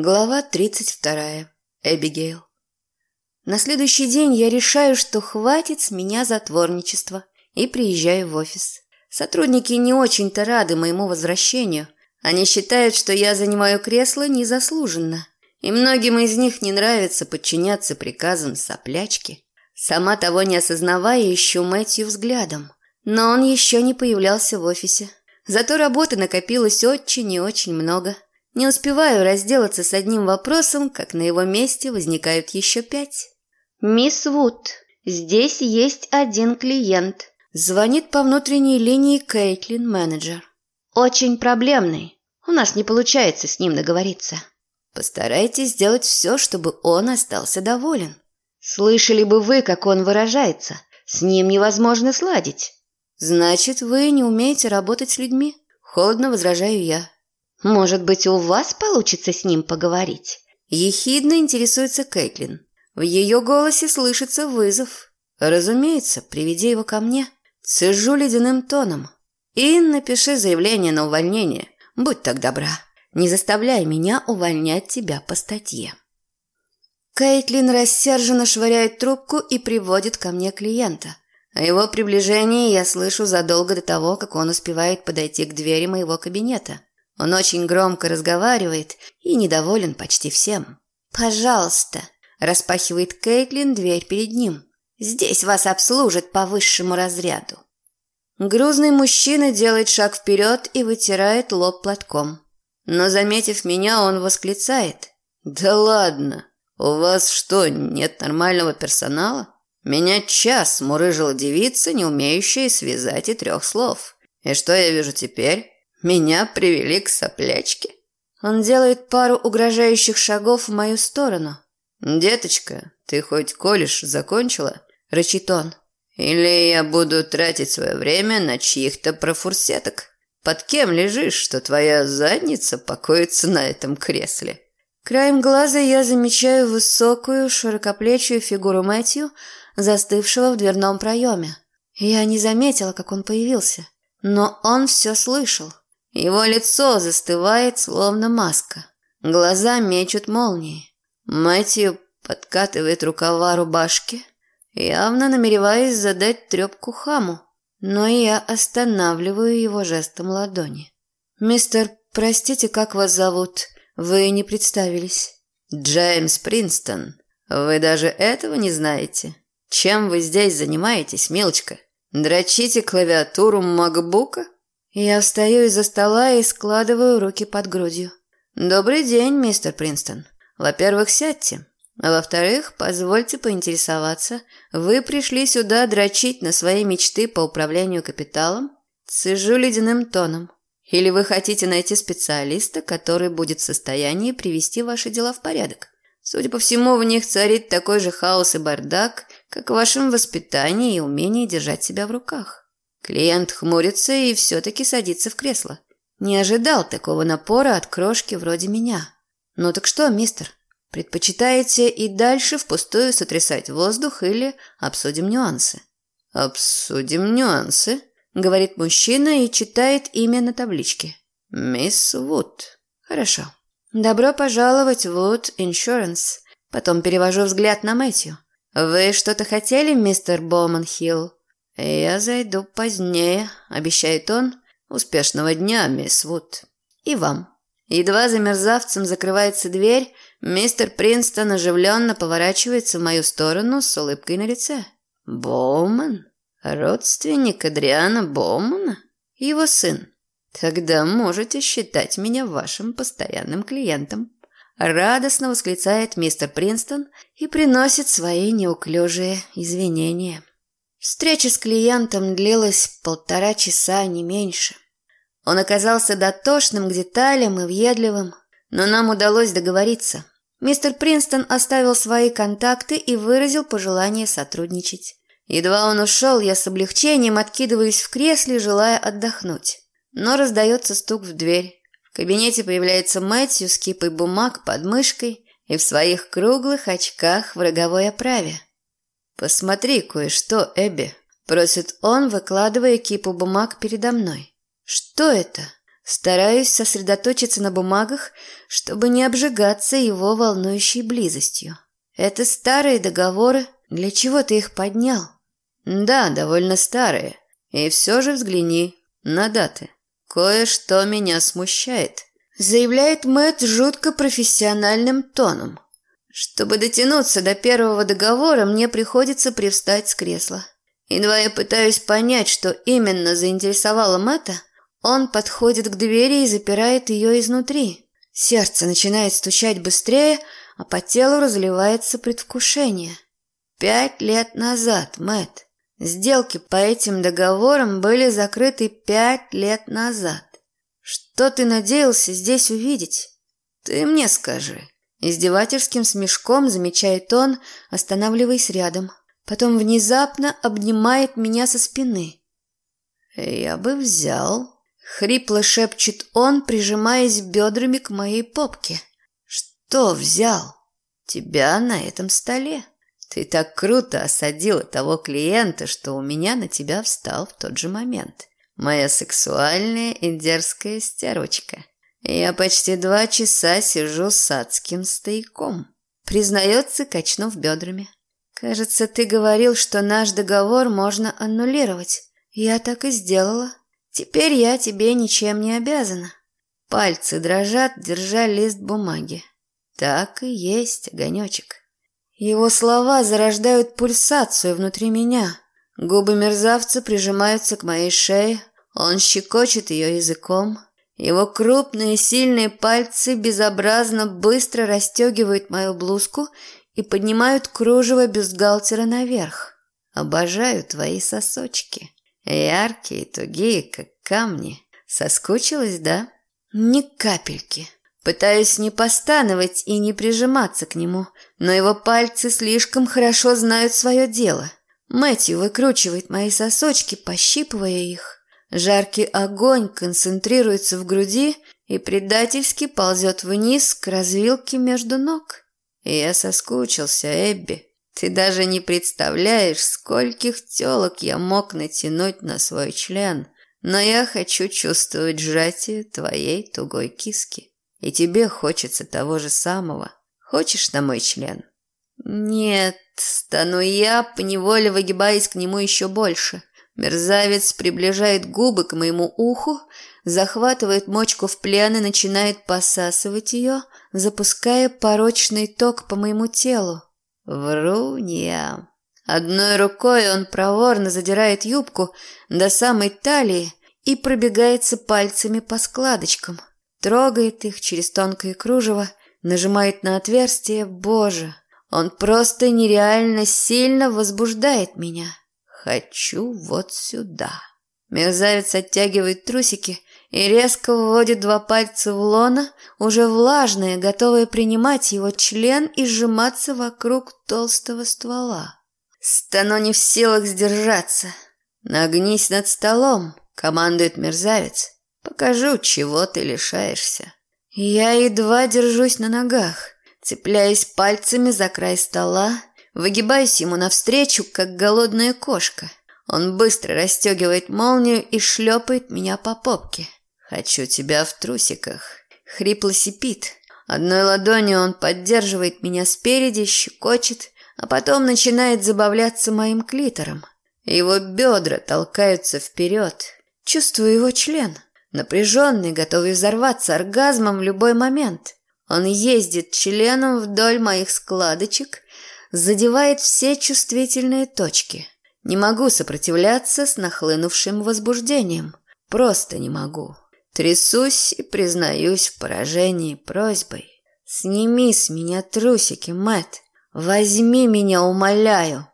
Глава 32. Эбигейл. На следующий день я решаю, что хватит с меня затворничества, и приезжаю в офис. Сотрудники не очень-то рады моему возвращению. Они считают, что я занимаю кресло незаслуженно. И многим из них не нравится подчиняться приказам соплячки. Сама того не осознавая, ищу Мэтью взглядом. Но он еще не появлялся в офисе. Зато работы накопилось очень и очень много – не успеваю разделаться с одним вопросом, как на его месте возникают еще пять. «Мисс Вуд, здесь есть один клиент», – звонит по внутренней линии Кейтлин, менеджер. «Очень проблемный. У нас не получается с ним договориться. Постарайтесь сделать все, чтобы он остался доволен. Слышали бы вы, как он выражается. С ним невозможно сладить». «Значит, вы не умеете работать с людьми?» Холодно возражаю я. Может быть, у вас получится с ним поговорить?» Ехидно интересуется Кэтлин. В ее голосе слышится вызов. «Разумеется, приведи его ко мне». Цежу ледяным тоном. «И напиши заявление на увольнение. Будь так добра. Не заставляй меня увольнять тебя по статье». Кейтлин рассерженно швыряет трубку и приводит ко мне клиента. О его приближении я слышу задолго до того, как он успевает подойти к двери моего кабинета. Он очень громко разговаривает и недоволен почти всем. «Пожалуйста», – распахивает Кейтлин дверь перед ним. «Здесь вас обслужат по высшему разряду». Грузный мужчина делает шаг вперед и вытирает лоб платком. Но, заметив меня, он восклицает. «Да ладно! У вас что, нет нормального персонала? Меня час мурыжила девица, не умеющая связать и трех слов. И что я вижу теперь? Меня привели к соплячке. Он делает пару угрожающих шагов в мою сторону. «Деточка, ты хоть колледж закончила?» – рычит он. «Или я буду тратить свое время на чьих-то профурсеток? Под кем лежишь, что твоя задница покоится на этом кресле?» Краем глаза я замечаю высокую, широкоплечую фигуру Мэтью, застывшего в дверном проеме. Я не заметила, как он появился, но он все слышал. Его лицо застывает, словно маска. Глаза мечут молнии. Мэтью подкатывает рукава рубашки, явно намереваясь задать трепку хаму, но я останавливаю его жестом ладони. «Мистер, простите, как вас зовут? Вы не представились». «Джеймс Принстон. Вы даже этого не знаете? Чем вы здесь занимаетесь, милочка? Дрочите клавиатуру макбука?» Я встаю из-за стола и складываю руки под грудью. «Добрый день, мистер Принстон. Во-первых, сядьте. Во-вторых, позвольте поинтересоваться, вы пришли сюда дрочить на свои мечты по управлению капиталом? Цежу ледяным тоном. Или вы хотите найти специалиста, который будет в состоянии привести ваши дела в порядок? Судя по всему, в них царит такой же хаос и бардак, как в вашем воспитании и умении держать себя в руках. Клиент хмурится и все-таки садится в кресло. Не ожидал такого напора от крошки вроде меня. Ну так что, мистер, предпочитаете и дальше впустую сотрясать воздух или обсудим нюансы? Обсудим нюансы, говорит мужчина и читает имя на табличке. Мисс Вуд. Хорошо. Добро пожаловать в Wood Insurance. Потом перевожу взгляд на Мэтью. Вы что-то хотели, мистер Боманхилл? «Я зайду позднее», – обещает он. «Успешного дня, мисс Вуд. И вам». Едва за мерзавцем закрывается дверь, мистер Принстон оживленно поворачивается в мою сторону с улыбкой на лице. «Боуман? Родственник Адриана Боумана? Его сын? Тогда можете считать меня вашим постоянным клиентом». Радостно восклицает мистер Принстон и приносит свои неуклюжие извинения. Встреча с клиентом длилась полтора часа, не меньше. Он оказался дотошным к деталям и въедливым, но нам удалось договориться. Мистер Принстон оставил свои контакты и выразил пожелание сотрудничать. Едва он ушел, я с облегчением откидываюсь в кресле, желая отдохнуть. Но раздается стук в дверь. В кабинете появляется Мэтью с кипой бумаг под мышкой и в своих круглых очках в роговой оправе. «Посмотри кое-что, Эбби», – просит он, выкладывая кипу бумаг передо мной. «Что это?» – Стараюсь сосредоточиться на бумагах, чтобы не обжигаться его волнующей близостью. Это старые договоры. Для чего ты их поднял? Да, довольно старые. И все же взгляни на даты. Кое-что меня смущает, заявляет Мэтт жутко профессиональным тоном. Чтобы дотянуться до первого договора, мне приходится привстать с кресла. Едва я пытаюсь понять, что именно заинтересовало Мэтта, он подходит к двери и запирает ее изнутри. Сердце начинает стучать быстрее, а по телу разливается предвкушение. Пять лет назад, Мэт. Сделки по этим договорам были закрыты пять лет назад. Что ты надеялся здесь увидеть? Ты мне скажи. Издевательским смешком замечает он, останавливаясь рядом. Потом внезапно обнимает меня со спины. Я бы взял Хрипло шепчет он, прижимаясь бедрами к моей попке. «Что взял? Тебя на этом столе. Ты так круто осадила того клиента, что у меня на тебя встал в тот же момент. Моя сексуальная и дерзкая стерочка. Я почти два часа сижу с адским стояком», признается, качнув бедрами. «Кажется, ты говорил, что наш договор можно аннулировать. Я так и сделала». Теперь я тебе ничем не обязана. Пальцы дрожат, держа лист бумаги. Так и есть, огонечек. Его слова зарождают пульсацию внутри меня. Губы мерзавца прижимаются к моей шее. Он щекочет ее языком. Его крупные сильные пальцы безобразно быстро расстегивают мою блузку и поднимают кружево бюстгальтера наверх. Обожаю твои сосочки. Яркие, тугие, как камни. Соскучилась, да? Ни капельки. Пытаюсь не постановать и не прижиматься к нему, но его пальцы слишком хорошо знают свое дело. Мэтью выкручивает мои сосочки, пощипывая их. Жаркий огонь концентрируется в груди и предательски ползет вниз к развилке между ног. я соскучился, Эбби. Ты даже не представляешь, скольких телок я мог натянуть на свой член, но я хочу чувствовать сжатие твоей тугой киски. И тебе хочется того же самого. Хочешь на мой член? Нет, стану я, поневоле выгибаясь к нему еще больше. Мерзавец приближает губы к моему уху, захватывает мочку в плен и начинает посасывать ее, запуская порочный ток по моему телу. Врунья. Одной рукой он проворно задирает юбку до самой талии и пробегается пальцами по складочкам, трогает их через тонкое кружево, нажимает на отверстие. Боже, он просто нереально сильно возбуждает меня. Хочу вот сюда. Мерзавец оттягивает трусики и резко вводит два пальца в лона, уже влажные, готовые принимать его член и сжиматься вокруг толстого ствола. Стану не в силах сдержаться. Нагнись над столом, командует мерзавец. Покажу, чего ты лишаешься. Я едва держусь на ногах, цепляясь пальцами за край стола, выгибаюсь ему навстречу, как голодная кошка. Он быстро расстегивает молнию и шлепает меня по попке. «Хочу тебя в трусиках». Хрипло сипит. Одной ладонью он поддерживает меня спереди, щекочет, а потом начинает забавляться моим клитором. Его бедра толкаются вперед. Чувствую его член, напряженный, готовый взорваться оргазмом в любой момент. Он ездит членом вдоль моих складочек, задевает все чувствительные точки. Не могу сопротивляться с нахлынувшим возбуждением. Просто не могу. Трясусь и признаюсь в поражении просьбой. «Сними с меня трусики, Мэт. Возьми меня, умоляю!»